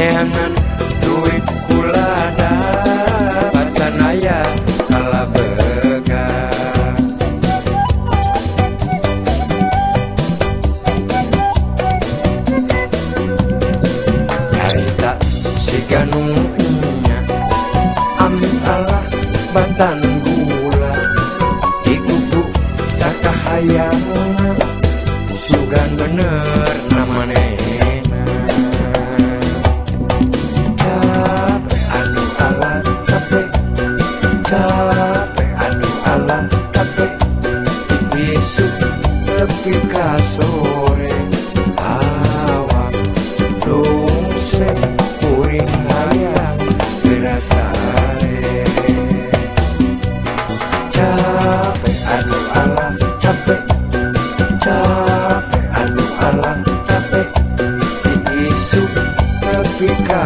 enan duit kula ayah kalah bega Carita si ganungnya amin salah batan gula digugu sakahayang sugan bener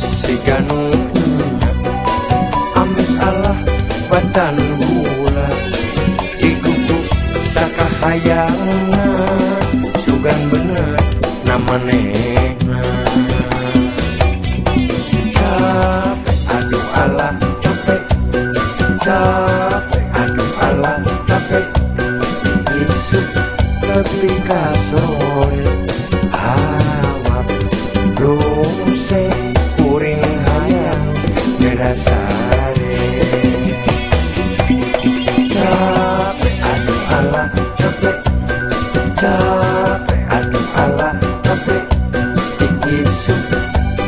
siung amin Allah Bantan gula Iigupusakaang sugan bener namanyae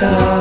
star.